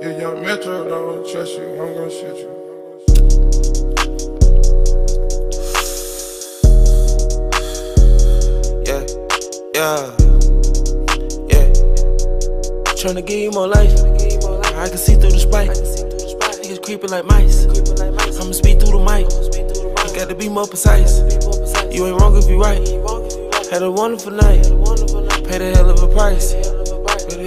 Yeah, young Metro, don't trust you, I'm gonna shoot you. Yeah, yeah, yeah. Tryna give you more life. I can see through the spike. Niggas creeping like mice. I'ma speed through the mic. You gotta be more precise. You ain't wrong if you right. Had a wonderful night. Paid a hell of a price.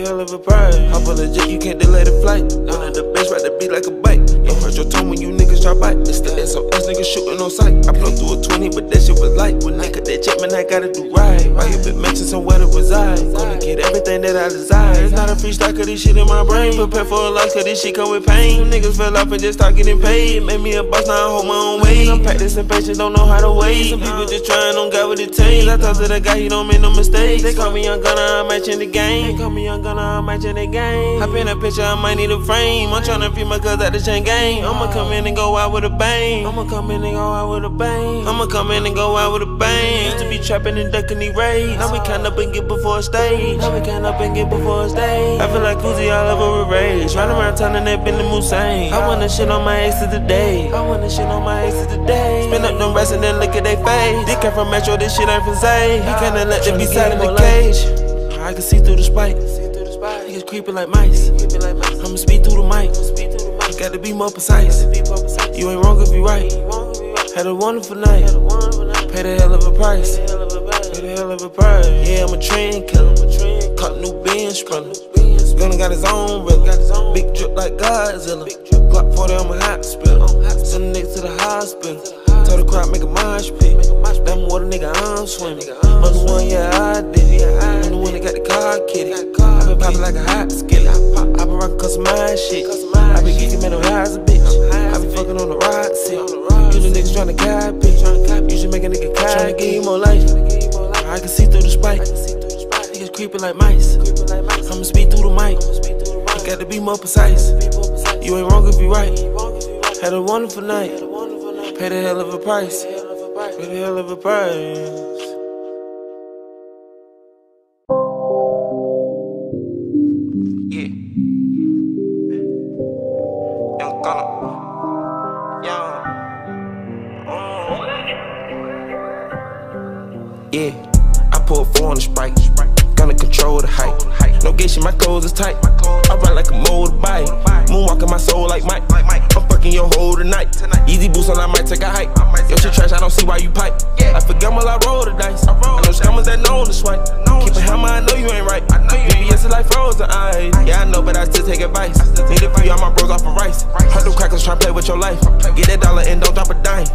Hell of a price. Hop on the jet, you can't delay the flight. One of the best, ride the beat like a bike. Don't your tongue when you niggas try bite. It's the SOS niggas shooting on sight. I blow through a 20, but that shit was light. When they cut that check, man, I gotta do right. Why you been mention somewhere to reside? Gonna get everything that I desire. It's not a freestyle, cause this shit in my brain. Prepare for a life, cause this shit come with pain. Niggas fell off and just start getting paid. Made me a boss, now I hold my own weight. I'm practicing patience, don't know how to wait. Some people just trying, don't got what it takes. I talk to the guy, he don't make no mistakes. They call me young Gunna, I'm matching the game. They call me young Gunna, I'm matching the game. Hop in a picture, I might need a frame. I'm tryna free my cuz at the chain gang. I'ma come in and go out with a bang. I'ma come in and go out with a bang. I'ma come in and go out with a bang. Used to be trapping and ducking these raids. Now we count up and get before a stage. Now we count up and get before a stage. I feel like Uzi all over a rage. Run around town and that been the Musain. I wanna shit on my exes today. I wanna shit on my exes today. Spin up them rest and then look at they face. They came from Metro, this shit ain't from Zay. He kinda let them be sat in the cage. I can see through the spike. Niggas creeping like mice. I'ma speed through the mic. Gotta be more precise. You ain't wrong if you right. Had a wonderful night. Paid a hell of a price. Paid a hell of a price. Yeah, I'm a trend killer. Caught new Benz runner. Gunna got his own rhythm. Big drip like Godzilla. Glock 40 on my hot spiller. Send niggas to the hospital. Tell the crowd make a mosh pit. That water nigga, I'm swimming. I'm the one, yeah, I did it. I'm the one that got the car kitty. I been popping like a hot skillet. I been rockin' customized shit. I geeking man on high as a bitch. I be fucking on the ride seat. You the niggas tryna guide bitch. You should make a nigga kind. Tryna give you more life. I can see through the spike. Niggas creeping like mice. I'ma speed through the mic. You gotta be more precise. You ain't wrong if you right. Had a wonderful night. Paid a hell of a price. Paid a hell of a price. On the sprite. Gonna control the height. No gation, my clothes is tight. I ride like a motorbike. Moonwalking my soul like Mike. I'm fucking your whole tonight. Easy boost on, I might take a hike. Yo, shit trash, I don't see why you pipe. I forget while I roll the dice. I know scammers that know the swipe. Keep a hammer, I know you ain't right. VVS is like frozen eyes. Yeah, I know, but I still take advice. Need for you, all my bros off of rice. Them crackers try play with your life. Get that dollar and don't drop a dime.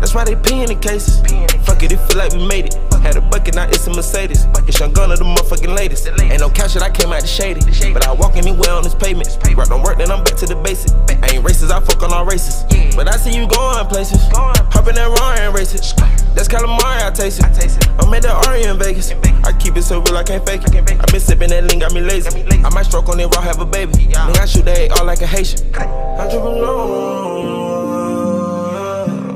That's why they peeing in cases. Fuck it, it feel like we made it. Had a bucket, now it's a Mercedes. It's young gun of the motherfucking latest. Ain't no cash that I came out the shady. But I walk anywhere on this pavement. Rock don't work, then I'm back to the basic. I ain't racist, I fuck on all races. But I see you going places. Hop in that raw and race it. That's calamari, I taste it. I'm at the Ari in Vegas. I keep it so real, I can't fake it. I been sipping that lean, got me lazy. I might stroke on it raw, have a baby. Nigga, I shoot that all like a Haitian. I drip alone.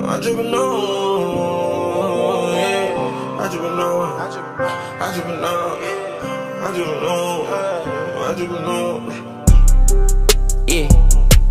I drip alone. I drip alone. I drip alone. I drip alone. I drip alone. Yeah.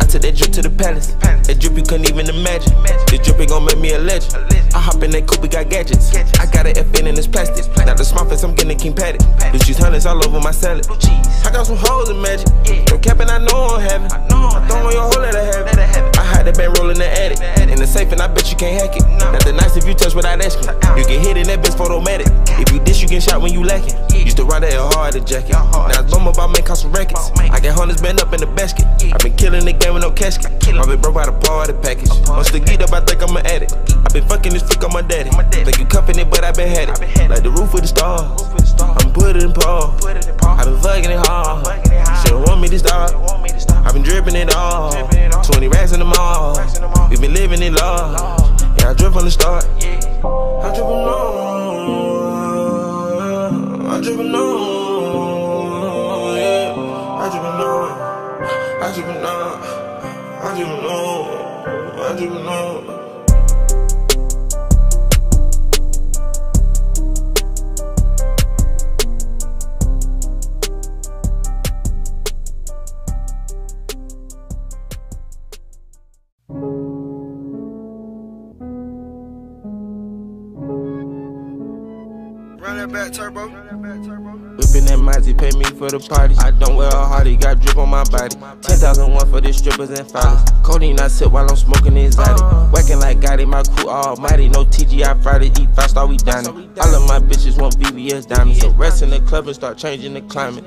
I took that drip to the palace. That drip you couldn't even imagine. This drip ain't gon' make me a legend. I hop in that coupe, we got gadgets. I got an FN in this plastic. Now the smart face, I'm getting King Patty. Bitch, use hundreds all over my salad. I got some hoes in magic. No capping, I know I'm having. I don't want your whole let her have had that band rolling the attic. In the safe, and I bet you can't hack it. Nothing nice if you touch without asking. You get hit in that bitch photomatic. If you dish, you get shot when you lacking. Used to ride that hard a jacket. Now it's bum about cost some records. I got hundreds bent up in the basket. i been killing the game with no casket. I been broke by the party package. Once the get up, I think I'm an addict. I been fucking this freak on my daddy. Think you cuffing it, but I been had it. Like the roof of the stars. I'm putting it in pause. I been fucking it hard. She don't want me to stop. I been dripping it all. 20 racks in the mall. We been living in love. Yeah, I drip from the start. I drip alone. I drip alone. Yeah, I drip alone. I drip alone. I drip alone. I drip alone. Turbo. Whipping that Mozzie, pay me for the party. I don't wear a hardy, got drip on my body. 10,001 for the strippers and fighters. Codeine I sip while I'm smoking exotic. Whacking like Gotti, my crew almighty. No TGI Friday, eat fast, all we dining. All of my bitches want VVS diamonds. So rest in the club and start changing the climate.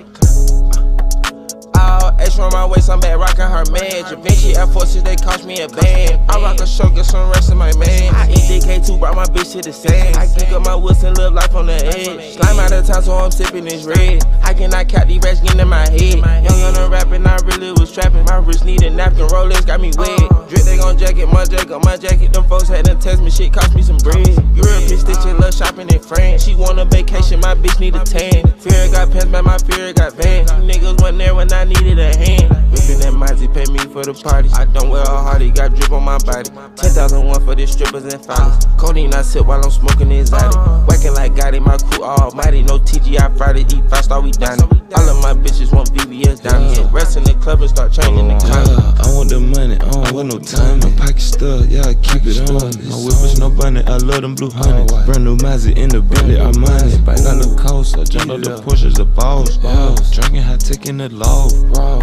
Extra on my waist, I'm back rocking her man. Givenchy Air Forces, they cost me a band. I rock a show, get some rest in my man. I eat DK2, brought my bitch to the sand. I geek up my woods and live life on the edge. Slime out of town, so I'm sipping this red. I cannot count these rats getting in my head. Young, young, and rapping, I really was trapping. My wrist need a napkin, Rolex got me wet. Drip, they gon' jacket, my jacket, my jacket. Them folks had to test me, shit cost me some bread. Bitch, stitching, love shopping in France. She want a vacation, my bitch need a tan. Fear got pants, but my fear got van. Niggas went there when I needed a hand. Whipping that Mozzie, pay me for the party. I don't wear a hardy, got drip on my body. 10,001 for the strippers and finals. Codeine I sip while I'm smoking exotic. Whacking like Gotti, my crew almighty. No TGI Friday, eat fast, all we dining. All of my bitches want VVS diamonds. So rest in the club and start changing the climate. Yeah, I want the money, I don't want no time. My pocket stuck, yeah, I keep it on. My whip is no bunny, I love them blue honey. Brand new Mozzie in the Bentley, I'm money. Bang on the coast, I jumped on the Porsches, a boss. Drinking high, taking the low.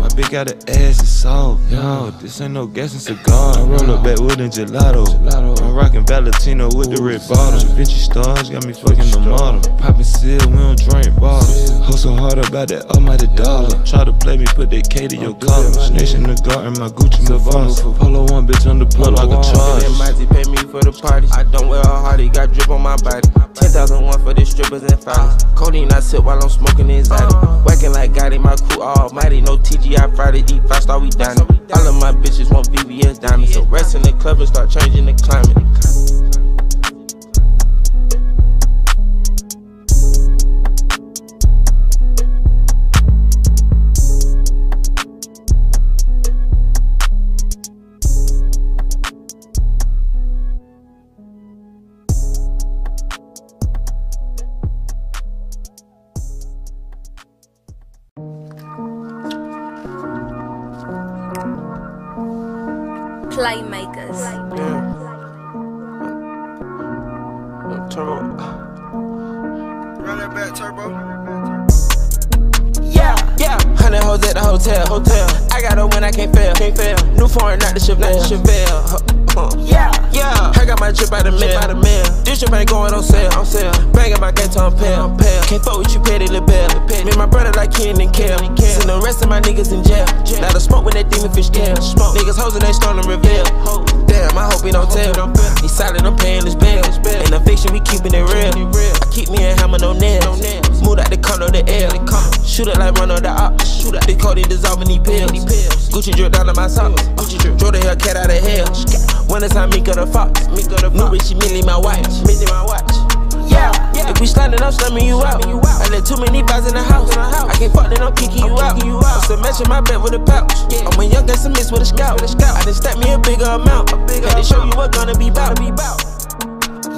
My big got an ass, it's soft. Yo, this ain't no gas and cigar. I roll up backwood and gelato. I'm rocking Valentino with the red bottle. Vinci stars got me fucking the model. Poppin' seal, we don't drink bottles. Hustle hard about that almighty dollar. Try to play me, put that K to your collar. Snitch in the garden, my Gucci Mufasa. Polo one bitch on the plug like a charge. That Mozzie pay me for the party. I don't wear a hardy, got drip on my body. 10,001 for the strippers and finals. Codeine I sip while I'm smoking exotic. Whacking like Gotti, my crew almighty. No TGI Friday, eat fast, all we dining. All of my bitches want VVS diamonds. So rest in the club and start changing the climate. Hotel. I got her when I can't fail, can't fail. New foreign, not the Chevelle, not the Chevelle. Huh. Yeah, yeah. I got my drip out of mail, out of mail. This drip ain't going on sale, on sale. Banging my gas on pale, pale. Can't fuck with you, petty little bell. Me and my brother like Ken and Kel. Send the rest of my niggas in jail. Now the smoke when that demon fish tail. Smoke niggas hoes and they stone and reveal. Damn, I hope he don't tell. He silent, I'm paying his bill. Ain't no fiction, we keeping it real. I keep me a hammer, no nails. Shoot it like on the op. Shoot out the code, dissolving these pills. Gucci drip down to my socks. Gucci drip, draw the Hellcat out of hell. When it's time, Mika the Fox. Mika the New Richie, Millie, my watch. Millie, my watch. Yeah, yeah. If we sliding, I'm slamming you out. you I let too many vibes in the house. I can't fuck, then I'm kicking you out. I'm still matching my bet with a pouch. I'm a young gangster mix with a scout. I just stack me a bigger amount. Had to show you what gonna be bout.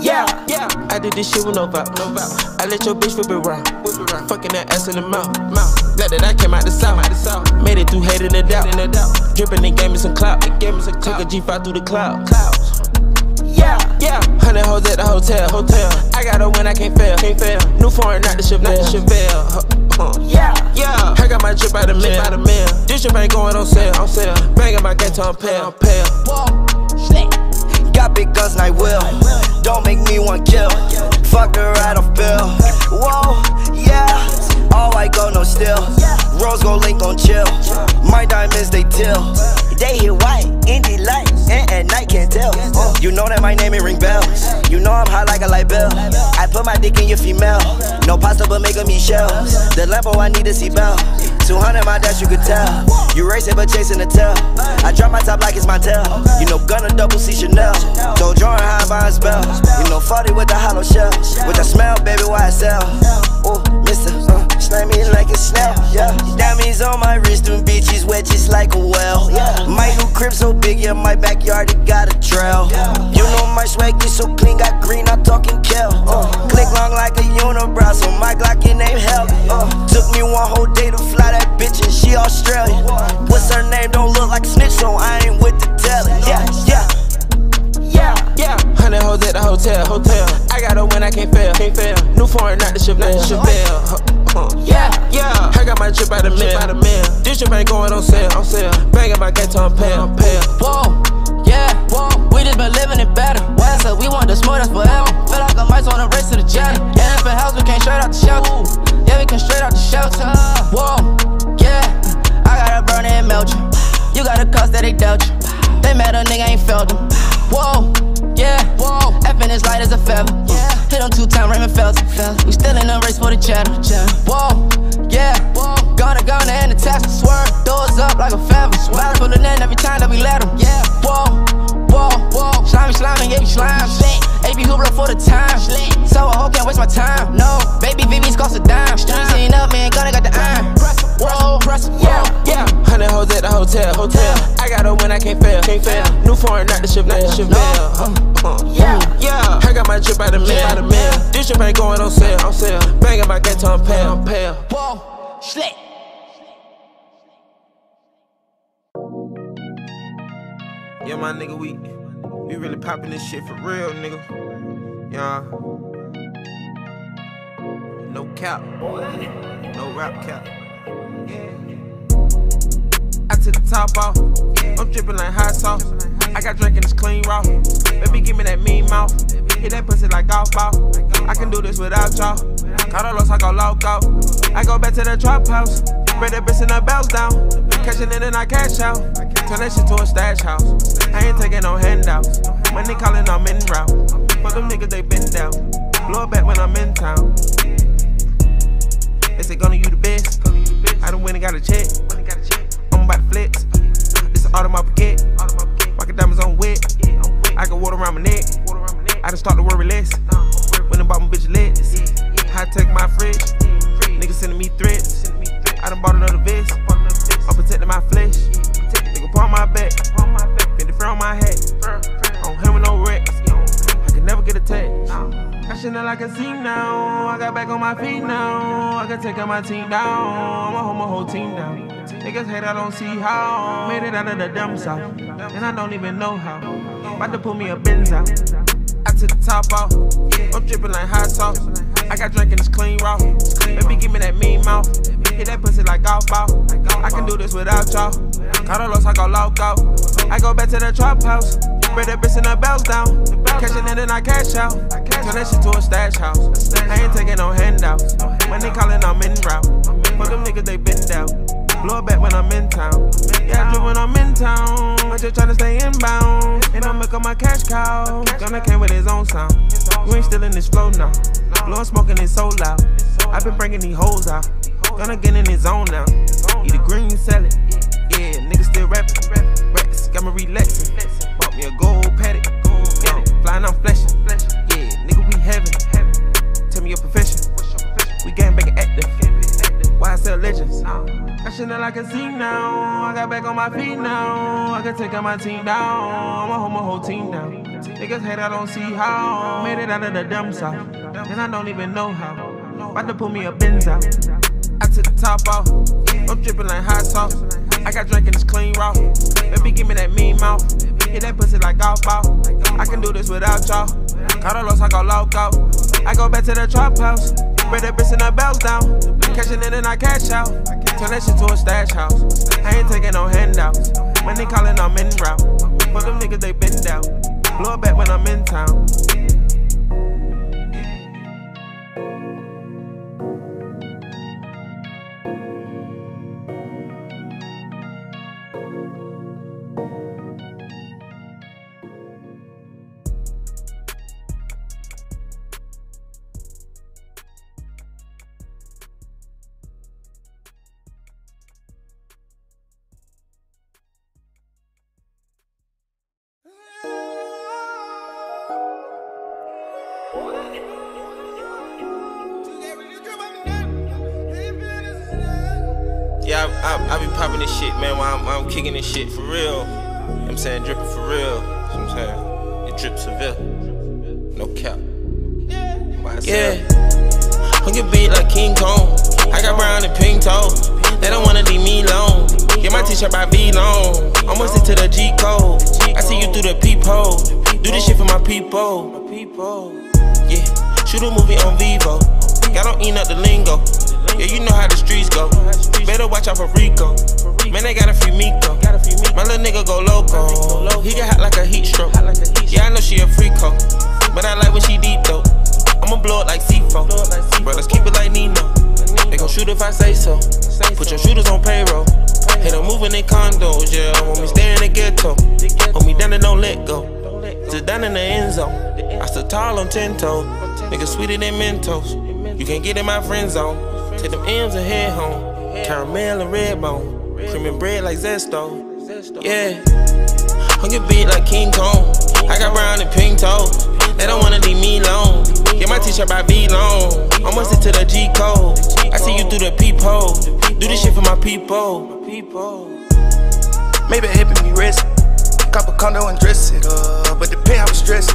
Yeah, yeah. I did this shit with no vow. No vow. I let your bitch whip it round. Fucking that ass in the mouth. Mouth. Glad that I came out the south. Out the south. Made it through hate and the doubt. And the doubt. Dripping, they gave me some clout. It gave me some clout. Took a G5 through the cloud. Clouds. Yeah, yeah. Hundred hoes at the hotel, hotel. I got her when I can't fail, can't fail. New foreign, not the Chevelle, not the Chevelle. Huh, huh. Yeah, yeah. I got my drip out of mail, out of mail. This drip ain't going on sale, on sale. Banging my gas on pale, pale. Got big guns and I will. Don't make me want kill. Fuck her right off bill. Whoa, yeah. All white go no still. Rose gold link on chill. My diamonds they till. They hit white, indie light, and at night can't tell. Uh, you know that my name ain't ring bells. You know I'm hot like a light bill. I put my dick in your female. No pasta but making me shells. The Lambo I need a seatbelt. 200 my dash you could tell. You racing but chasing the tail. I drop my top like it's my tail. You know gunna double C Chanel. Told how I buy a. You know 40 with the hollow shell. With the smell, baby, why I sell? Oh, Mister, uh, slam me like a snail. Yeah, diamonds on my wrist, them bitches wet just like a well. Yeah, my new crib so big, yeah, my backyard popping this shit for real, nigga. Yeah. No cap, no rap cap. I took the top off. I'm dripping like hot sauce. I got drinking this clean raw. Baby, give me that mean mouth. Hit that pussy like golf ball. I can do this without y'all. Carlos, I go loco. I go back to the trap house. Spread that bitch and the bells down. Catching it and I cash out. Turn that shit to a stash house. I ain't taking no handouts. Money calling, I'm in route. For them niggas, they been down. Blow back when I'm in town. They say, gonna you the best. I done went and got a check. I'm about to flex. This is of my pocket. Rocket diamonds on wet. I got water around my neck. I done start to worry less. When about my bitch legs. High tech my fridge. Niggas sending me threats. I done bought another vest. I'm protecting my flesh. Nigga, paw my back. I shit like a scene now. I got back on my feet now. I can take out my team down. I'ma hold my whole team down. Niggas hate, I don't see how. Made it out of the dumb south. And I don't even know how. About to pull me a Benz out. I took the top off. I'm dripping like hot sauce. I got drinking this clean raw. Baby, give me that mean mouth. Hit that pussy like golf ball. I can do this without y'all. Carlos, I go loco. I go back to the trap house. Spread that bitch and the bells down. Cashing in and I cash out. Turn that shit to a stash house. I ain't taking no handouts. When they calling, I'm in route. For them niggas, they been down. Blow it back when I'm in town. Yeah, I drip when I'm in town. I'm just tryna stay inbound. And I'm making my cash cow. Gunna came with his own sound. You ain't still in this flow now. Blowing smoking is so loud. i been bringing these hoes out. Gunna get in his zone now. Eat the green, sell it. Yeah, niggas still rapping. Racks got me relaxing. Me a gold paddock. Yeah, flying, I'm flashing. Yeah, nigga, we heaven. Tell me your profession. We gang banging active. Why I sell legends? I shit like a scene now. I got back on my feet now. I can take out my team down. I'ma hold my whole team down. Niggas hate, I don't see how. Made it out of the dumb south. And I don't even know how. About to pull me a Benz out. I took the top off. I'm dripping like hot sauce. I got drinking this clean raw. Baby, give me that mean mouth. Hit that pussy like golf ball. I can do this without y'all. Carlos, I go loco. I go back to the trap house. Spread that bitch and the bells down. Cashing in and I cash out. Turn that shit to a stash house. I ain't taking no handouts. When they calling, I'm in route. For them niggas, they been down. Blow it back when I'm in town. I, I, be popping this shit, man, while I'm, I'm kicking this shit for real. I'm saying? Dripping for real. I'm saying? It drips Seville. No cap. Yeah. On your beat like King Kong. I got brown and pink toes. They don't wanna leave me alone. Get my t-shirt by V long. Almost into the G code. I see you through the peephole. Do this shit for my people. Yeah, shoot a movie on Vivo. don't eat up the lingo. Yeah, you know how the streets go. Better watch out for Rico. Man, they got a few Miko. My little nigga go loco. He get hot like a heat stroke. Yeah, I know she a freako. But I like when she deep though. I'ma blow it like C4. Bro, let's keep it like Nino. They gon' shoot if I say so. Put your shooters on payroll. Hit them moving in condos, yeah. Want me stay in the ghetto. Hold me down and don't let go. Sit down in the end zone. I stood tall on ten toes. Nigga sweeter than Mentos. You can't get in my friend zone. Take them M's and head home. Caramel and red bone. Cream and bread like Zesto. Yeah. On your beat like King Kong. I got brown and pink toes. They don't wanna leave me alone. Get my t-shirt by V long. Almost to the G code. I see you through the peephole. Do this shit for my people. Maybe helping me rest. Cop a condo and dress it up. But the pay I was stressed.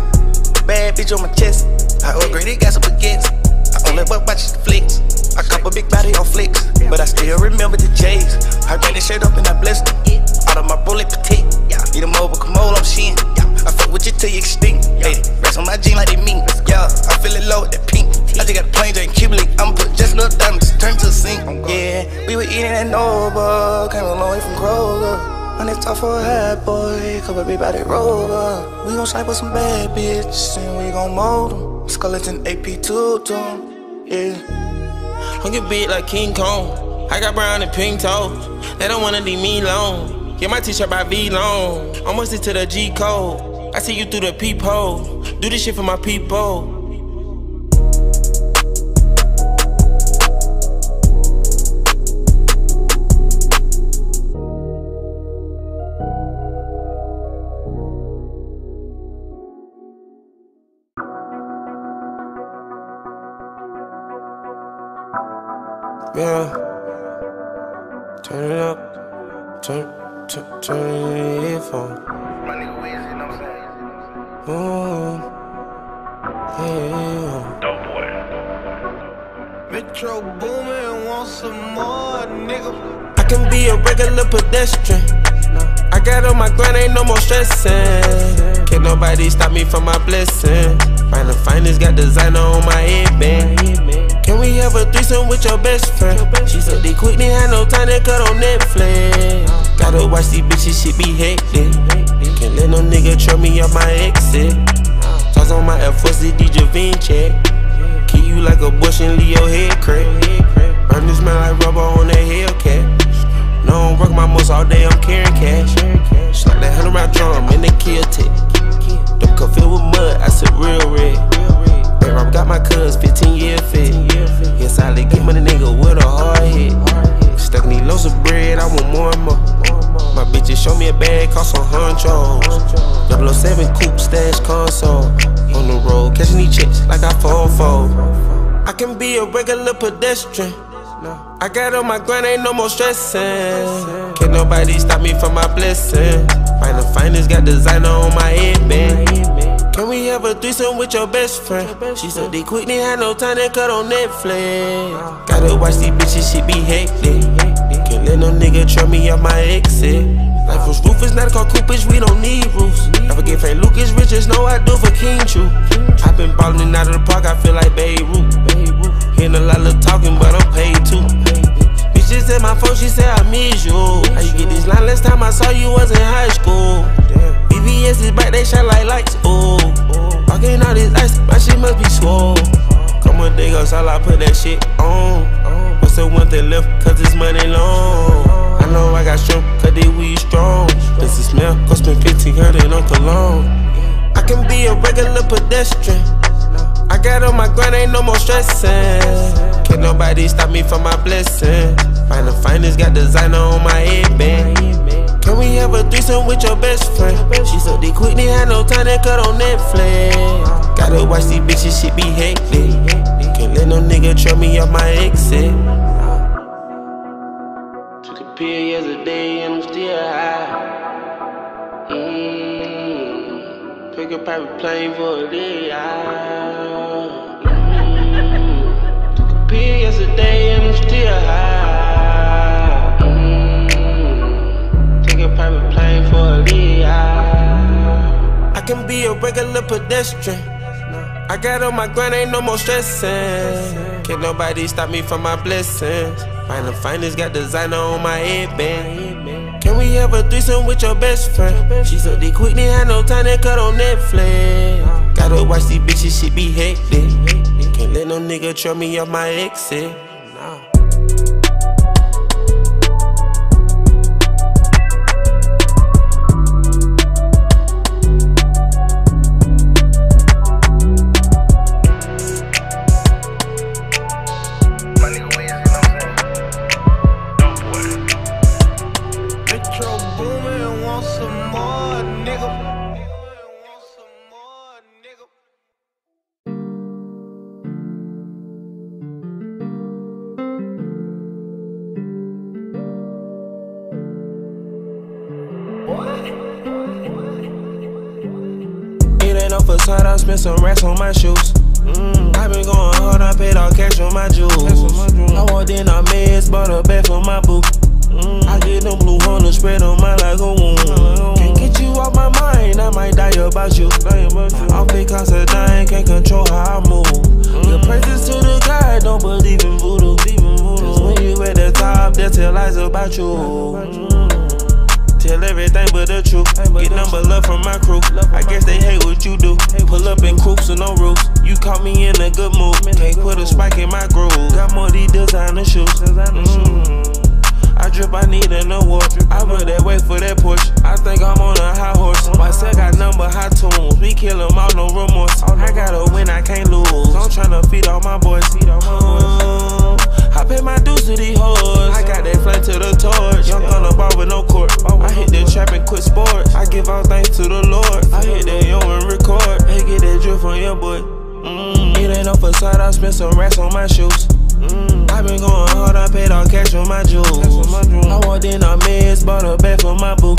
Bad bitch on my chest. I upgraded, got some baguettes. I only but watch the flicks. I cop a big body on flicks. But I still remember the J's. I ran the shirt up and I blessed it. Out of my bullet petite. Need a mobile commode, I'm shin. I fuck with you till you extinct. Lady, rest on my jean like they mean. Yeah, I feel it low with that pink. I just got a plane drinking Cuban. I'ma put just little diamonds, turn to a sink. Yeah, we were eating at Nova. Came a long way from Kroger. On that top for a hat boy, cover big body roller. We gon' snipe with some bad bitches and we gon' mold them. Skeleton AP2 to 'em, yeah. On your beat like King Kong. I got brown and pink toes. They don't wanna leave me alone. Get my t-shirt by V long. Almost to the G code. I see you through the peephole. Do this shit for my people. Yeah. Turn it up. Turn, turn, turn it headphone. My nigga Weezy, you know what I'm saying? Ooh. Yeah. Metro Boomin want some more, nigga. I can be a regular pedestrian. I got on my grind, ain't no more stressing. Can't nobody stop me from my blessing. Find the finest, got designer on my headband. Can we have a threesome with your best friend? She said they quick, they had no time to cut on Netflix. Gotta watch these bitches, shit be hectic. Can't let no nigga trip me off my exit. Toss on my Air Force, it DJ check. Kill you like a bush and leave your head crack. Burn this man like rubber on that Hellcat. No, I don't work my muscle all day, I'm carrying cash. Slap that hundred round drum and they kill. The cup filled with mud, I said real red. Baby, I got my cuz 15 year fit. Yes, I let get money nigga with a hard hit. Stuck in these loaves of bread, I want more and more. My bitches show me a bag, cost some honchos. 007 coupe stash console. On the road, catching these chicks like I fall for. I can be a regular pedestrian. I got on my grind, ain't no more stressing. Can't nobody stop me from my blessing. Find the finest, got designer on my headband. Can we have a threesome with your best friend? She said they quick, they had no time to cut on Netflix. Gotta watch these bitches, shit be hectic. Can't let no nigga trip me off my exit. Life was ruthless, not car coopage, we don't need roofs. Never get Frank Lucas riches, no I do for King True. i been ballin' out of the park, I feel like Babe Ruth. Hearing a lot of talking, but I'm paid too. Bitches in my phone, she said I miss you. How you get this line? Last time I saw you was in high school. BBS is back, they shine like lights. Ooh, walking all this ice, my shit must be swole. Come on, dig us, all I put that shit on. What's the one thing left? Cause it's money long. I know I got shrimp, cause they weed strong. This is smell, go spend 1500 on cologne. I can be a regular pedestrian. I got on my grind, ain't no more stressing. Can't nobody stop me from my blessing. Find the finest, got designer on my headband. Can we have a threesome with your best friend? She said they quick, they had no time to cut on Netflix. Gotta watch these bitches, shit be hectic. Can't let no nigga trip me off my exit. Took a pill yesterday and I'm still high. Mm. Pick a private plane for a day. Took a pill yesterday and I'm still high. Mm. private plane for a VI. I can be a regular pedestrian. I got on my grind, ain't no more stressing. Can't nobody stop me from my blessings. Find the finest, got designer on my headband. We have a threesome with your best friend? She said they quick, they had no time to cut on Netflix. Gotta watch these bitches, shit be hectic. Can't let no nigga throw me off my exit. Racks on my shoes. Mm, I been going hard, I paid all cash on my jewels. I walked in, I meds, bought a bag for my boo. Mm, I get them blue hunters spread on my like a wound. Can't get you off my mind, I might die about you. Off because of dying, can't control how I move. Your praises to the God, don't believe in voodoo. Cause when you at the top, they'll tell lies about you. Mm. Tell everything but the truth. Get number love from my crew. I guess they hate what you do. Pull up in coops and no roofs. You caught me in a good mood. Can't put a spike in my groove. Got more these designer shoes. Mm. I drip, I need an award. I put that way for that push. I think I'm on a high horse. My set got number high tunes. We kill 'em all, no remorse. I gotta win, I can't lose. I'm tryna feed all my boys. Mm. I pay my dues to these hoes. I got that flame to the torch. Young on the bar with no court. I hit the trap and quit sports. I give all thanks to the Lord. I hit that yo and record. Hey, get that drip from your boy. Mm. It ain't no facade, I spent some racks on my shoes. Mm. I been going hard, I paid all cash on my jewels. I walked in, I meds, bought a bag for my boo.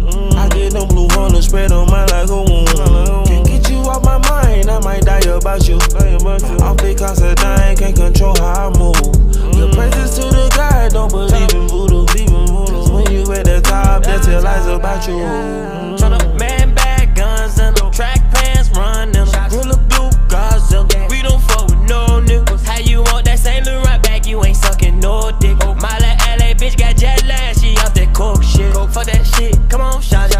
Mm. I get them blue hunters spread on my like a wound. Can't get you off my mind, I might die about you. Off because of dying, can't control how I move. Your praises to the God, don't believe in voodoo. Cause when you at the top, they tell lies about you. Mm-hmm. Tryna man bag guns and them track pants run them. Gorilla blue Godzilla. We don't fuck with no niggas. How you want that Saint Laurent back? You ain't sucking no dick. Oh. My little LA bitch got jet lag. She off that coke shit. Fuck that shit. Come on, shot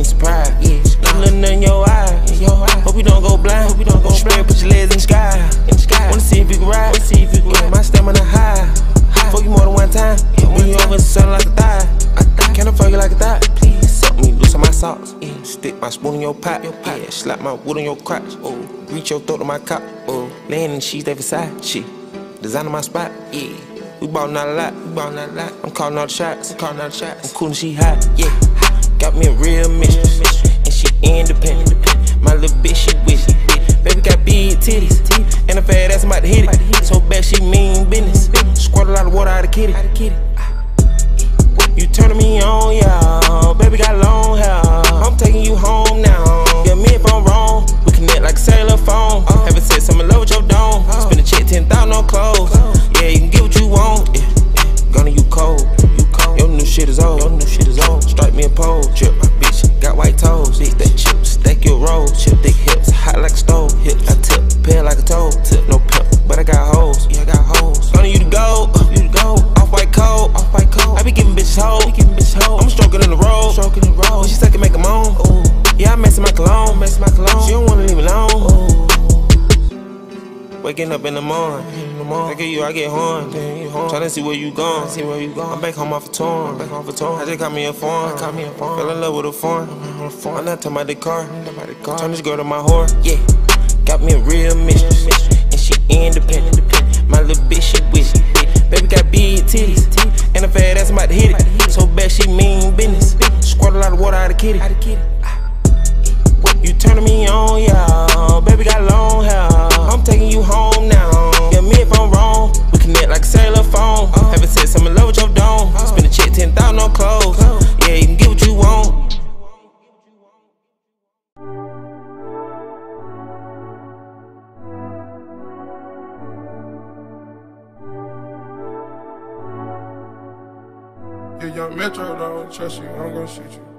wasn't even. Yeah. Nothing in your eye. In your eye. Hope you don't go blind. Hope you don't go blind. Put your legs in the sky. In the sky. Wanna see if you can ride. Wanna see if you can ride. My stamina high. high. Fuck you more than one time. Yeah, when you over, something like a thigh. I thigh. Can I fuck you like a thigh? Please. Suck me, loosen my socks. Yeah. Stick my spoon in your pot. Your pot. Yeah. Slap my wood on your crotch. Oh. Reach your throat to my cock. Oh. Laying in sheets, they beside. Shit. designing my spot. Yeah. We ballin' out a lot, we ballin' out a lot. I'm calling all the shots, I'm calling all the shots. I'm cool and she hot, yeah. Got me a real mistress, and she independent. My little bitch, she with it. Baby got big titties, and a fat ass, I'm about to hit it. So bad, she mean business. Squirt a lot of water out of kitty. You turning me on, yeah. Baby got long hair. I'm taking you home now. Yeah, me if I'm wrong. We connect like a cellular phone. Having sex, I'm in love with your dome. Spend a check, 10,000 on clothes. Yeah, you can get what you want. Yeah, yeah. Gonna you cold. Shit is old. Your new shit is old. Strike me a pole. Drip my bitch. Got white toes. Big that chip. Stack your rolls. Chip thick hips. Hot like a stove. Hip. I tip. Pale like a toe. Tip no pimp. But I got hoes. Yeah, I got hoes. Gonna you to go. Uh, you to go. Off white coat. Off white coat. I be giving bitches hoes. Giving bitches hoes. I'm stroking in the road. Stroking in the road. When she suck it, make 'em moan. Ooh. Yeah, I'm messing my cologne. Messing my cologne. She don't wanna Waking up in the morning, Look at you, I get horn. Tryna see where you gone. See where you gone. I'm back home off a tour. Back off a tour. I just got me a phone. Got me a phone. Fell in love with a phone. I'm not talking about the car. Turn this girl to my whore. Yeah, got me a real mistress, and she independent. My little bitch, she with. Baby got big titties, and a fat ass, I'm about to hit it. So bad, she mean business. Squirt a lot of water out of kitty. You turning me on, yeah. Baby got long hair. I'm taking you home now. Yeah, me if I'm wrong. We connect like a cellular phone. Having sex, I'm in love with your dome. Spend a check, 10,000 on clothes. Yeah, you can get what you want. Yeah, young Metro don't trust you, I'm gonna shoot you.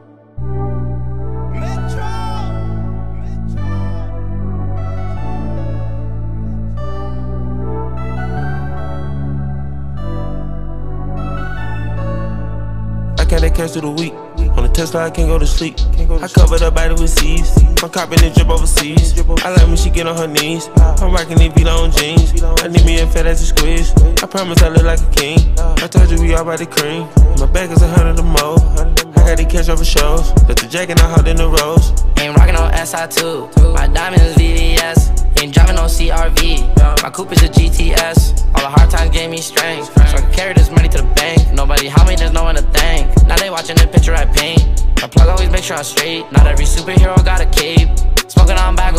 That cash through the week. On the Tesla, I can't go to sleep. I covered up body with C's. I'm copping the drip overseas. I like when she get on her knees. I'm rocking these on jeans. I need me a fat ass to squeeze. I promise I look like a king. I told you we all about the cream. My bag is a hundred or more. I got the cash over shows. Got the jacket, I hot in the rose. Ain't rockin' no SI2. My diamonds VVS. Ain't driving no CRV. My coupe is a GTS. All the hard times gave me strength. So I can carry this money to the bank. Nobody help me, there's no one to thank. Now they watching the picture I paint. My plug always make sure I'm straight. Not every superhero got a cape. Smoking on back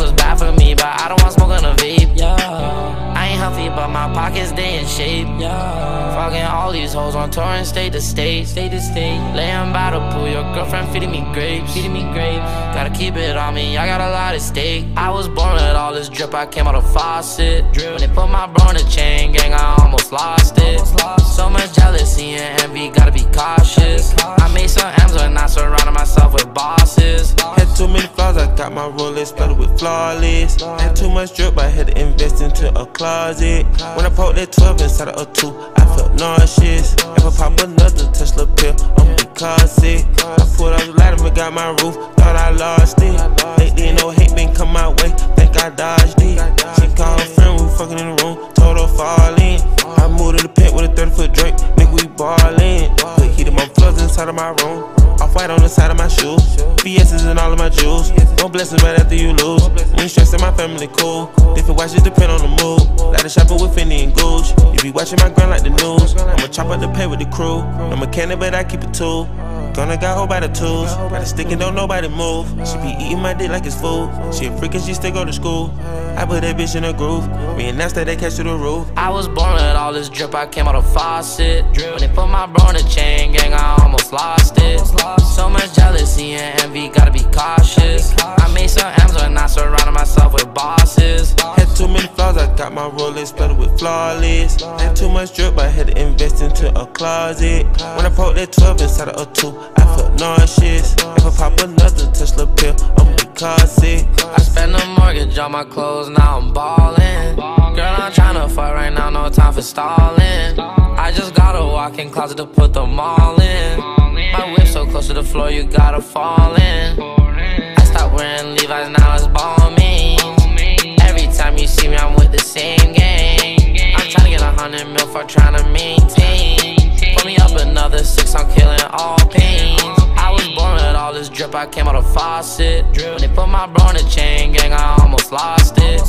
but my pockets they in shape. Yeah. Fucking all these hoes on tour and state to state. State to state. Laying by the pool, your girlfriend feeding me grapes. Feeding me grapes. Gotta keep it on me, I got a lot at stake. I was born with all this drip, I came out of faucet. When they put my bro in the chain gang, I almost lost it. lost So much jealousy and envy, gotta be cautious. I made some M's when I surrounded myself with bosses. Had too many flaws, I got my Rolex studded with flawless. Had too much drip, I had to invest into a closet. When I poked that 12 inside of a 2, I felt nauseous. If I pop another Tesla pill, I'm be sick. I pulled off the ladder and got my roof, thought I lost it. Lately, no hate been come my way, think I dodged it. She called a friend, we fucking in the room, told her fall in. I moved to the pit with a 30 foot Drake, make we ballin'. Put heat in my floods inside of my room. White on the side of my shoes. BS's and all of my jewels. No blessings right after you lose. You stressing my family cool. Different watches depend on the mood. Like the shopper with Fendi and Gucci. You be watching my grind like the news. I'ma chop up the pay with the crew. No mechanic, but I keep it too. Gonna got hold by the tools. Got a stick and don't nobody move. She be eating my dick like it's food. She a freak and she still go to school. I put that bitch in a groove. Me and Nasty, they catch to the roof. I was born with all this drip, I came out of faucet. When they put my bro in the chain gang, I almost lost it. So much jealousy and envy, gotta be cautious. I made some M's when I surrounded myself with bosses. Had too many flaws, I got my Rolex studded with flawless. Had too much drip, I had to invest into a closet. When I poked that 12 inside of a 2, I felt nauseous. If I pop another Tesla pill, I'm sick. I spent a mortgage on my clothes, now I'm ballin'. Girl, I'm tryna fuck right now, no time for stalling. I just got a walk-in closet to put them all in. My whip so close to the floor, you gotta fall in. I stopped wearing Levi's, now it's Balmain. Every time you see me, I'm with the same gang. I'm tryna get a hundred mil for tryna maintain. Put me up another six, I'm killing all pains. Was born with all this drip, I came out of faucet. When they put my bro in the chain gang, I almost lost it.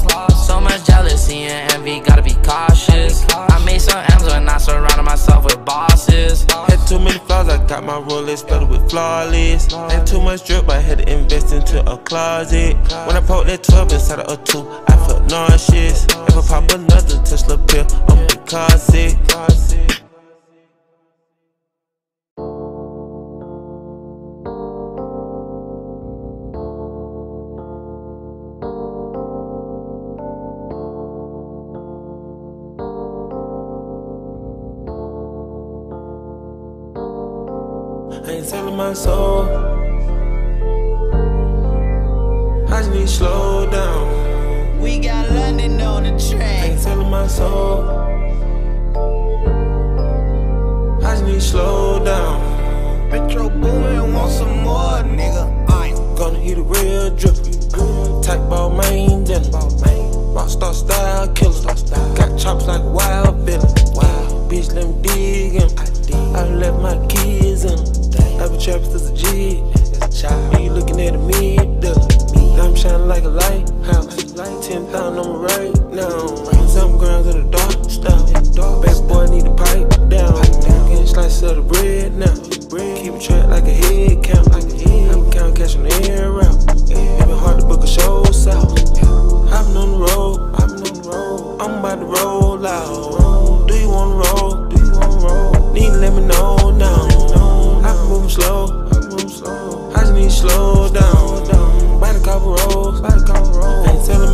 So much jealousy and envy, gotta be cautious. I made some M's when I surrounded myself with bosses. Had too many flaws, I got my Rolex studded with flawless. Ain't too much drip, I had to invest into a closet. When I poked that 12 inside of a 2, I felt nauseous. If I pop another Tesla pill, I'm because sick. I ain't telling my soul. I just need to slow down. We got London on the track. ain't telling my soul. I just need to slow down. Metro Boomin, want some more, nigga. I Gonna hit a real drip. Type ball main dinner. Rockstar style killer. Got chops like wild villain. Bitch, let me dig in. I left my kids in. I been trapping since a G. Me looking at a middle. I'm shining like a lighthouse. 10,000 on me right now. Some grams in the dark stuff. Baby boy need to pipe down. Getting slices of the bread now. Keep a track like a head count. I been count cash on the air route. It been hard to book a show south. I've. I've on the road. I'm about to roll out. Do you wanna roll? Do you wanna roll? Need to let me know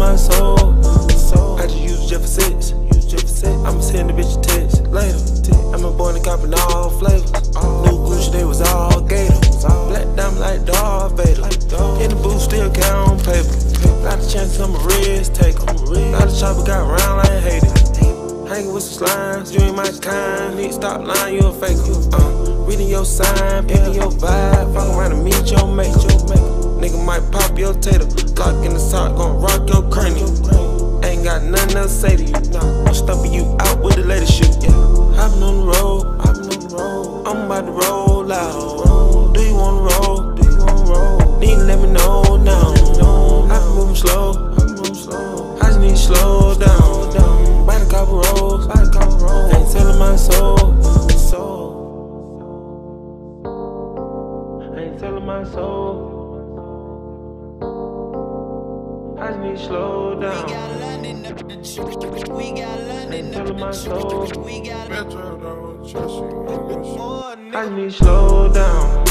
my soul. I just use Jeff for six. I'ma send the bitch a text later. I'm a boy in the cop in all flavors. New Gucci, they was all gator. Black diamond like Darth Vader. In the booth, still count on paper. Got a chance, I'm a risk taker. Got a chopper, got round like hated. Hanging with some slimes, you ain't my kind. Need to stop lying, you a faker. Uh, reading your sign, picking your vibe. Fuck around and meet your mate. Nigga might pop your tater. Glock in the sock, gon' rock your cranium. Ain't got nothing else to say to you. I'm stumping you out with the latest shoot. Yeah. Been on the road, been on the road. I'm about to roll out. Do you wanna roll? Do you wanna roll? Need to let me know now. Been moving slow. I just need to slow down. down. Buy the couple rolls, buy the couple rolls. Ain't telling my soul. Ain't telling my soul. I just need slow down. We got London up the track. We got London up my the soul. We got Metro don't trust you. I'm gonna shoot. more, I nigga. just need slow down.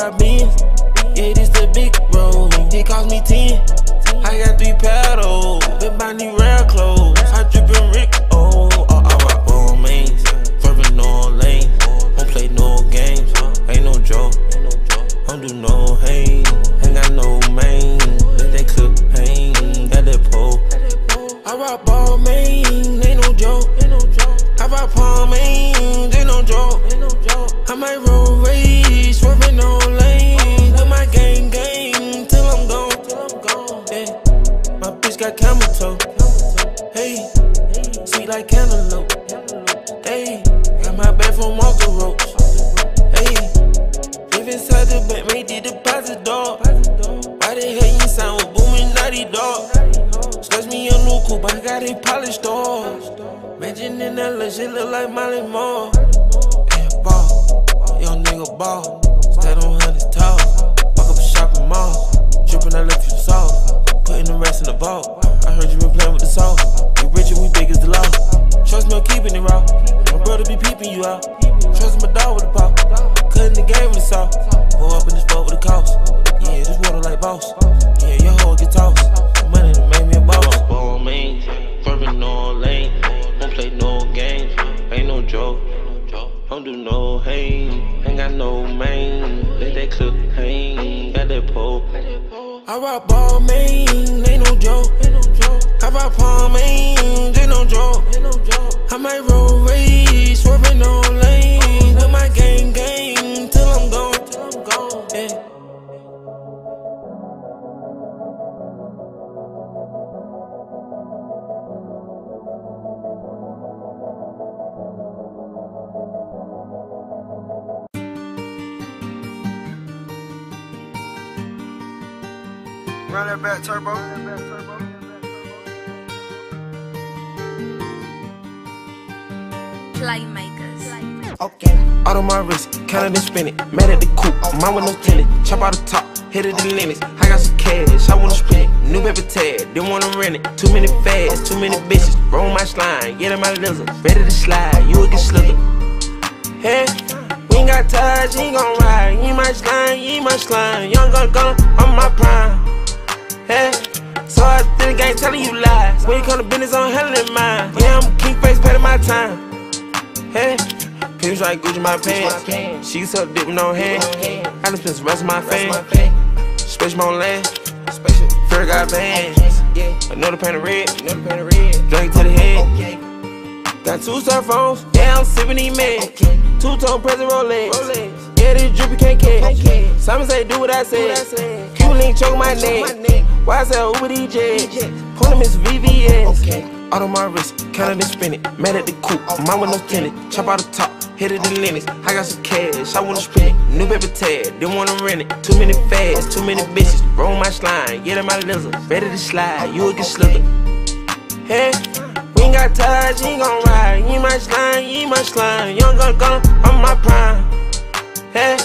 65 bins. I palm ain't no joke. I might roll race, swerving on spin it. Mad at the coupe, mine with no tenant. Chop out the top, hit it the limits. I got some cash, I wanna spend it. New paper tag, didn't wanna rent it. Too many fads, too many bitches. Roll my slime, get in my lizard. Ready to slide, you will get slicker. Hey, we ain't got ties, you ain't gon' ride. Ain't my slime, ain't my slime. Young gun gun, I'm my prime. Hey, so I think I ain't telling you lies. When you come to business, I'm handling mine. Yeah, I'm king face, paying my time. Hey, Pimps like Gucci my pants. She suck dick with no hand. I done spent the rest of my fame. Space my land. Fair got bands. Another pan of red. Drink to the head. Got two cell phones. Yeah, I'm sipping these meds. Two tone present Rolex. Yeah, this drip you can't catch. Simon say do what I said. Cuban link choke my neck. Why I say Uber DJ? Pull him is VVS. Out on my wrist, counted and spin it. Mad at the coupe, mine with no tenant. Chop out the top, hit it the limits. I got some cash, I wanna spend it. New paper tag, didn't wanna rent it. Too many fads, too many bitches. Roll my slime, get in my lizard. Ready to slide, you will get slicker. Hey, we ain't got ties, you ain't gon' ride. You my slime, you my slime. Young gun gun, I'm my prime. Hey,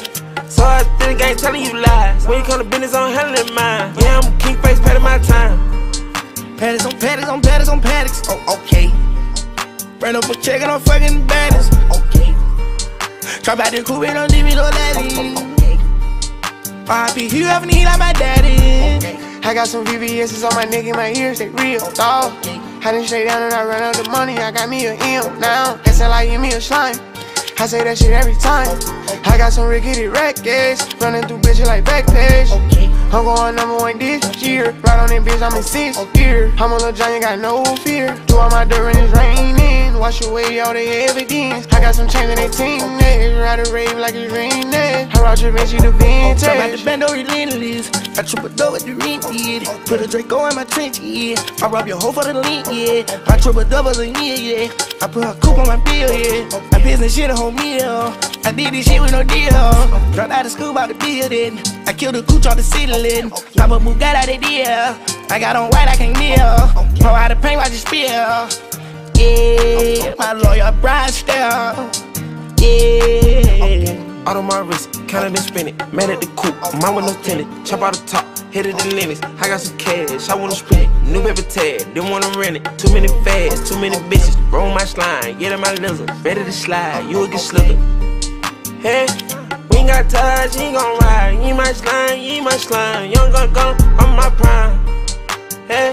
so I think I ain't telling you lies. When you come to business, I'm handling mine. Yeah, I'm king face, patting my time. Paddocks on paddocks on paddocks on paddocks. Oh, okay. Burn up a check and I'm fucking baddest. Okay. Drop out the coupe and don't leave me no daddy. RIP, you have need like my daddy. I got some VVS's on my neck and my ears, they real, dawg. I done straight down and I run out the money, I got me a M now. That's like give me a slime. I say that shit every time. I got some rickety records, running through bitches like Backpage. I'm going number one this year. Right on that bitch, I'm in sixth gear. I'm a little giant, got no fear. Do all my dirt when it's raining. Wash away all the evidence. I got some chains in 18 days. Ride a rave like it's raining. I rock your bitch, you the vintage. Talk about the bando relentless. I triple double with the rent, yeah. Put a Draco in my trench, yeah. I rob your hoe for the link, yeah. I triple double a year, yeah. I put a coupe on my bill, yeah. My business shit a whole meal. I did this shit with no deal. Dropped out of school out the building. I killed a cooch on the ceiling. Pop a Bugatti the deal. I got on white, I can't kneel. Pour out the paint, watch it spill. Yeah, my lawyer, Brian Steel. Yeah. Out on my wrist, counted and spin it. Mad at the coupe, mine with no tenant. Chop out the top, hit it the limits. I got some cash, I wanna spend it. New paper tag, didn't wanna rent it. Too many fads, too many bitches. Roll my slime, get in my lizard. Ready to slide, you will get slicker. Hey, ain't got you ain't gon' ride. Ain't my slime, ain't my slime. Young gun gun, I'm my prime. Hey,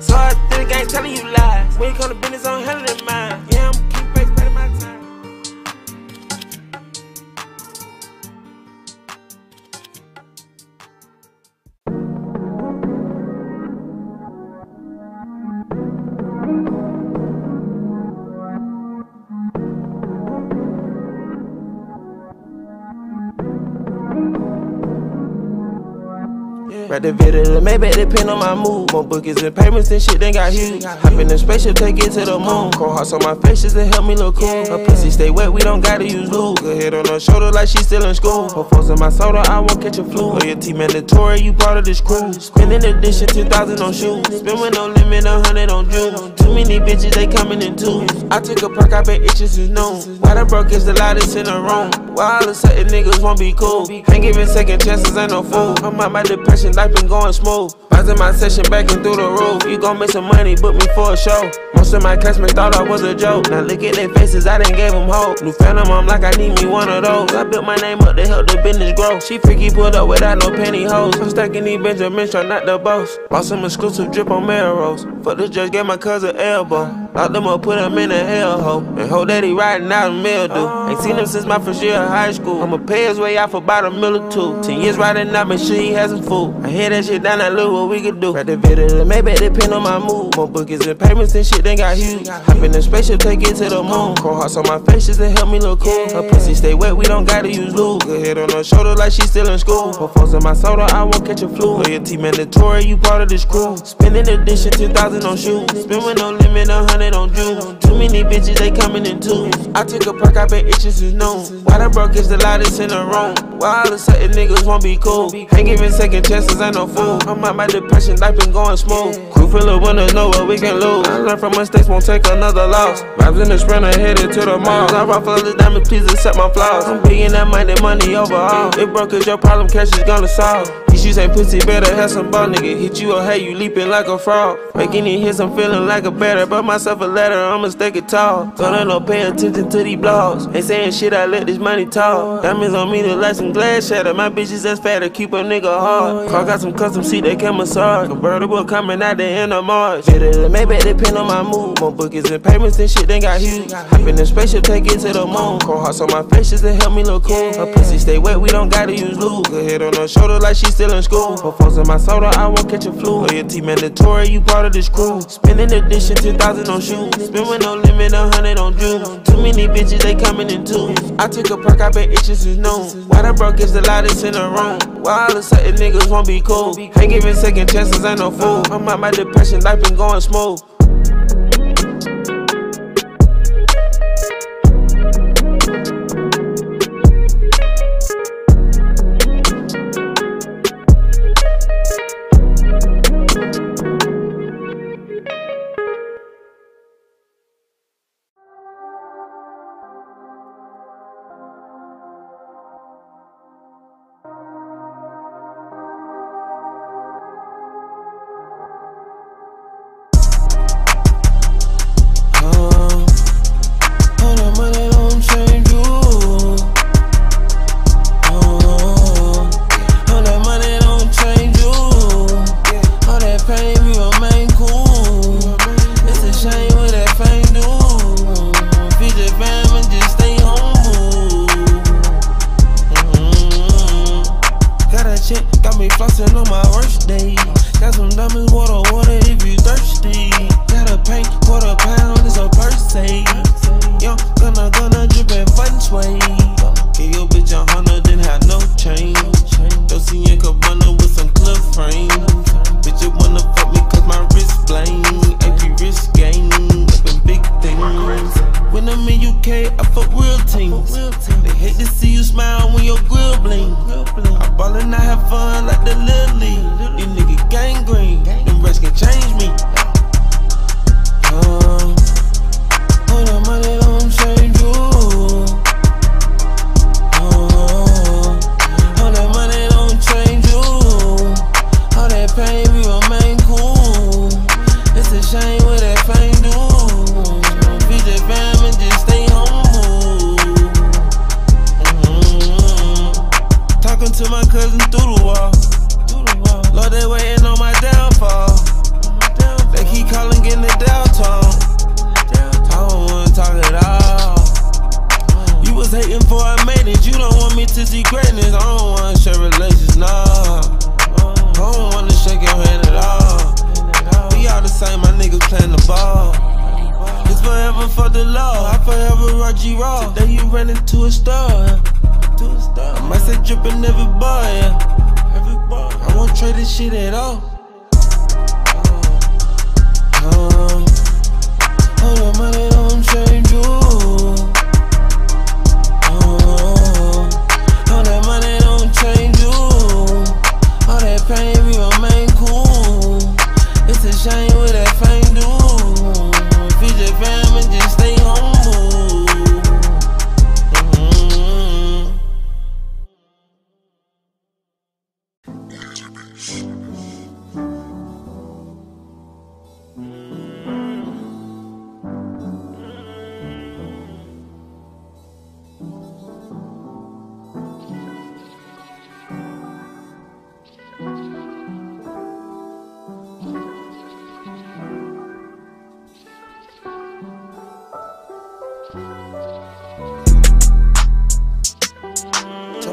so I think I ain't telling you lies. When you come to business, I'm handling mine. Right the video, the Maybach depend on my mood. More bookings and payments and shit, then got huge. Hop in the spaceship, take it to the moon. Cold hearts on my face just to help me look cool. Her pussy stay wet, we don't gotta use lube. Good head on her shoulder like she still in school. Her force in my soda, I won't catch a flu. Loyalty mandatory, you part of this crew. Spending addition 2,000 on shoes. Spend with no limit, hundred on June. Too many bitches, they coming in twos. I took a perk, I bet itches is known. Why the broke is the loudest in the room? Why all of a sudden niggas won't be cool? Ain't giving second chances, ain't no fool. I'm out my depression, been going smooth. Rising my session back and through the roof. You gon' make some money, book me for a show. Most of my classmates thought I was a joke. Now look at their faces, I didn't give them hope. New phantom, I'm like, I need me one of those. I built my name up to help the business grow. She freaky pulled up without no pantyhose. I'm stacking these Benjamins, try not the boss. Bought some exclusive drip on Melrose. Fuck the judge, gave my cousin elbow. Locked them up, put them in a hellhole. And hope that he riding out in mildew. Ain't seen him since my first year of high school. I'ma pay his way out for about a mill or two. Ten years riding out, make sure he has some food. I hear that shit down, I look what we could do. Right the the Maybach depend on my mood. More bookings and payments and shit, then got huge. Hop in the spaceship, take it to the moon. Cold hearts on my face just help me look cool. Her pussy stay wet, we don't gotta use lube. Good head on her shoulder like she still in school. Her force in my soda, I won't catch a flu. Loyalty mandatory, you part of this crew. Spending addition 2,000 on shoes. Spend with no limit, a hundred on June. Too many bitches, they coming in twos. I took a perk, I bet itches is known. Why the broke is the loudest in the room? Why all of a sudden niggas won't be cool? Ain't giving second chances, ain't no fool. I'm out my depression, life been going smooth. Crew full of winners, know what we can lose. I learn from mistakes, won't take another loss. Vibes in the sprinter, headed to the mall. I rock for the diamond, please accept my flaws. I'm being that money, money overall. It broke is your problem, cash is gonna solve. Issues ain't pussy, better have some ball, nigga. Hit you or hey, you leaping like a frog. Making it hits, I'm feeling like a better. But myself a letter, I'ma stake it tall. Gonna no pay attention to these blogs. Ain't saying shit, I let this money talk. Diamonds on me, look like some glass shatter. My bitches that's fatter, keep a nigga hard. Car got some custom seat, they can massage. Convertible coming out the end of March. Yeah, the Maybach depend on my mood. More bookings and payments and shit, they got huge. Hop in the spaceship, take it to the moon. Cold hearts on my face just to help me look cool. Her pussy stay wet, we don't gotta use lube. Good head on her shoulder like she still in school. Her force in my soda, I won't catch a flu. Oh, Loyalty mandatory, you part of this crew. Spending addition 2,000 on shoes. Spend with no limit, a hundred on June. Too many bitches, they coming in twos. I took a perk, I bet itches is known. Why the broke is the loudest in the room? Why all of a sudden niggas won't be cool? Ain't giving second chances, ain't no fool. I'm out my depression, life been going smooth.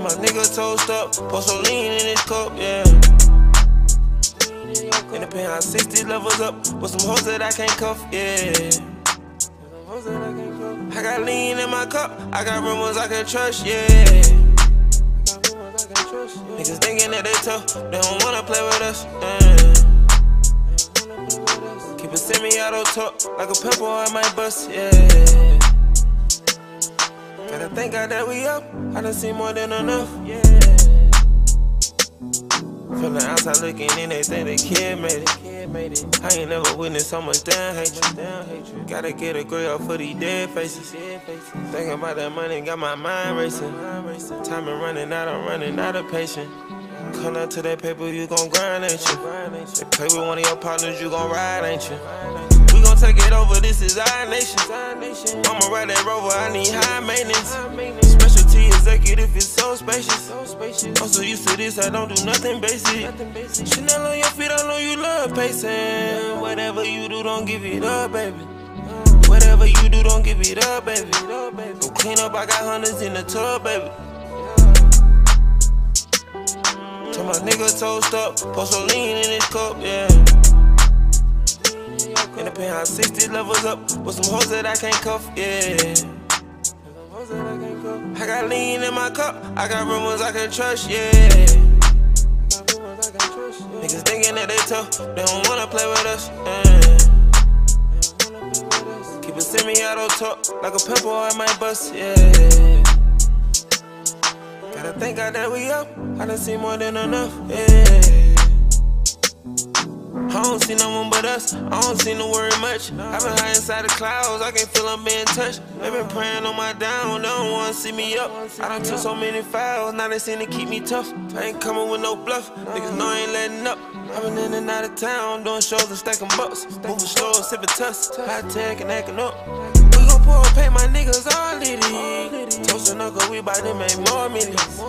My nigga toast up, pour some lean in his cup, yeah. In the penthouse, 60 levels up with some hoes that I can't cuff, yeah. I got lean in my cup, I got rumors I can trust, yeah. Niggas thinking that they tough, they don't wanna play with us, yeah. Keep a semi-auto talk, like a pimple I might bust, yeah. Gotta thank God that we up. I done seen more than enough. Yeah. From the outside looking in, they think the kid made it. I ain't never witnessed so much damn hatred. Gotta get a off for these dead faces. Thinking about that money, got my mind racing. Time is running out, I'm running out of patience. Come up to that paper, you gon' grind, ain't you? They play with one of your partners, you gon' ride, ain't you? Take it over, this is our nation. I'ma ride that rover, I need high maintenance. Specialty executive is so spacious. I'm so used to this, I don't do nothing basic. Chanel on your feet, I know you love pacing. Whatever you do, don't give it up, baby. Whatever you do, don't give it up, baby. Go clean up, I got hundreds in the tub, baby. Tell my nigga toast up, pour some lean in his cup, yeah. In the penthouse, 60 levels up with some hoes that I can't cuff, yeah. I got lean in my cup, I got rumors I can trust, yeah. Niggas thinking that they tough, they don't wanna play with us, yeah. Keep a semi-auto talk, like a pimple I my bus, yeah. Gotta thank God that we up, I done seen more than enough, yeah. I don't see no one but us. I don't see no worry much. I've been high inside the clouds. I can feel I'm being touched. They been praying on my down. They don't wanna see me up. I done took so many files. Now they seem to keep me tough. I ain't coming with no bluff. Niggas know I ain't letting up. I've been in and out of town doing shows and stacking bucks. Moving slow, sipping tuss. High tech and acting up. Pour pay my niggas all litty. Toast a knuckle, we bout to make more millions.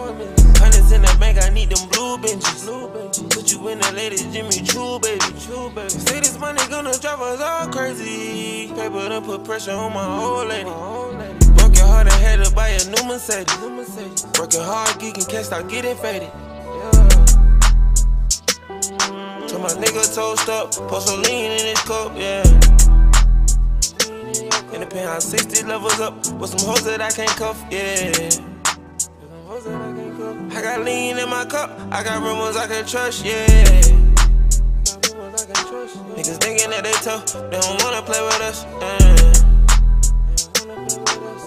Hundreds in the bank, I need them blue benches. Put you in the latest Jimmy Choo, baby. Say this money gonna drive us all crazy. Paper done put pressure on my old lady. Broke your heart and had to buy a new Mercedes. Working hard, geeking, can't stop getting faded. Till my nigga toast up, pour some lean in his cup, yeah. In the penthouse, 60 levels up with some hoes that I can't cuff, yeah. I got lean in my cup, I got rumors I can trust, yeah. Niggas thinking that they tough, they don't wanna play with us, yeah.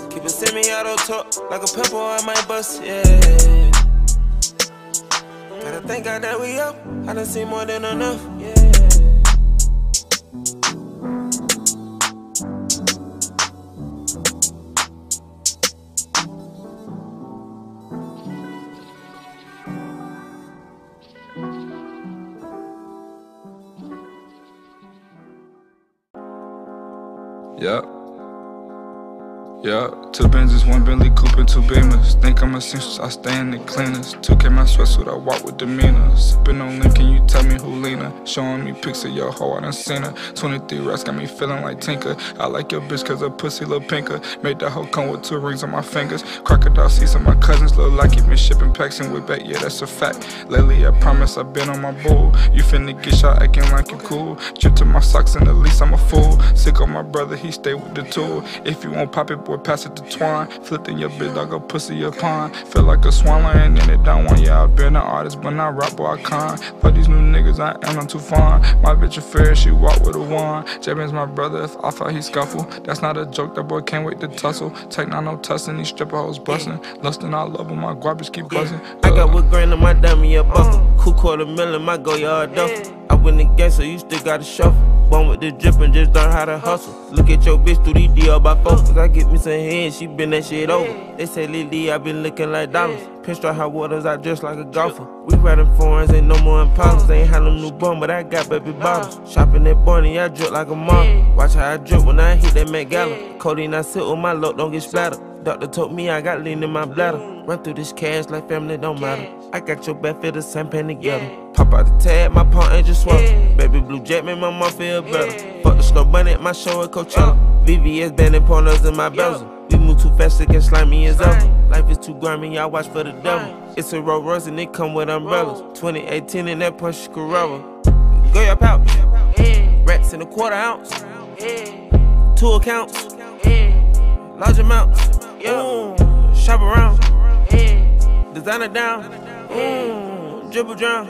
Keep a semi-auto talk, like a pimple I might bust, yeah. Gotta thank God that we up, I done seen more than enough, yeah. Yup. Two Benzes, one Bentley Coupe, and two Beamers. Think I'm a essential, I stay in the cleaners. 2K my sweatsuit, I walk with demeanor. Sippin' on Lincoln, you tell me who Lena. Showing me pics of your hoe, I done seen her. 23 racks got me feeling like Tinker. I like your bitch cause her pussy look pinker. Made that hoe come with two rings on my fingers. Crocodile season, my cousins look like he been shipping packs and with back, yeah, that's a fact. Lately, I promise i been on my bull. You finna get shot acting like you cool. Drip to my socks and at least I'm a fool. Sick on my brother, he stay with the tool. If you won't pop it, boy, pass it to Twine. Flipping your bitch, like a pussy upon. Feel like a swan and in it down one. Yeah, i been an artist, but not rap, boy, I can't. For these new niggas, I am not too fine. My bitch a fair, she walk with a wand. Jamin's my brother, if I thought he scuffle. That's not a joke, that boy can't wait to tussle. Take not no tussin', these stripper hoes bustin'. Lustin' all over my garbage keep buzzing. I got what grand in my dummy a buckle. Mm. Cool quarter million, my go yard duffel. I win the game, so you still gotta shuffle. Born with the drip and just learn how to hustle. Look at your bitch through these DL by focus. I get me some head, she been that shit over. They say Lily, I been looking like dollars. Pinstripe hot waters, I dress like a golfer. We riding foreigns, ain't no more impalas. Ain't had no new bum, but I got baby bottles. Shopping at Barney, I drip like a model. Watch how I drip when I hit that Met Gala. Codeine, I sit with my look, don't get splattered. Doctor told me I got lean in my bladder. Run through this cash like family don't matter. I got your back for the same pen together. Pop out the tag, my paw ain't just swallow. Baby blue jet make my mom feel better. Fuck the snow bunny at my show at Coachella. VVS banding pornos in my bezel. We move too fast to get slimy as ever. Life is too grimy, y'all watch for the devil. It's a Rolls Royce and it come with umbrellas. 2018 in that Porsche Carrera. Go your pouch. Rats in a quarter ounce. Two accounts. Large amounts. Mm, shop around. yeah. Designer down. Mm, dribble drown.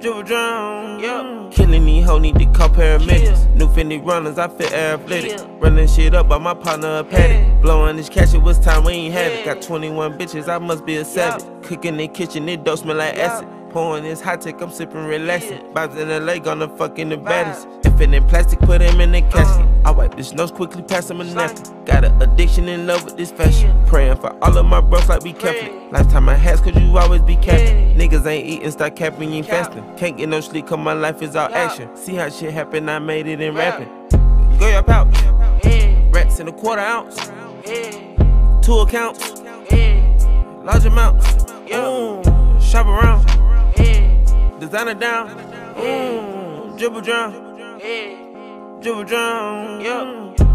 Dribble drown. Yeah. Killing these hoes need to call paramedics. New Fendi runners, I fit athletic. Running shit up by my partner a paddock. Blowing this cash, it was time we ain't had it. Got 21 bitches, I must be a savage. Cooking in kitchen, it don't smell like acid. Pouring this high tech, I'm sipping relaxing. Vibes in LA, gonna fucking the baddest. Effing in plastic, put him in the casket. I wipe this nose quickly, pass him a napkin. Got an addiction in love with this fashion. Praying for all of my bros like be Catholic. Lifetime of hats, cause you always be capping. Niggas ain't eating, start capping, you ain't fasting. Can't get no sleep, cause my life is all action. See how shit happen, I made it in rapping. Go your pouch. Rats in a quarter ounce. Two accounts. Large amounts. Mm, shop around. Designer down. Mm, dribble drown. Dribble drown. Yeah.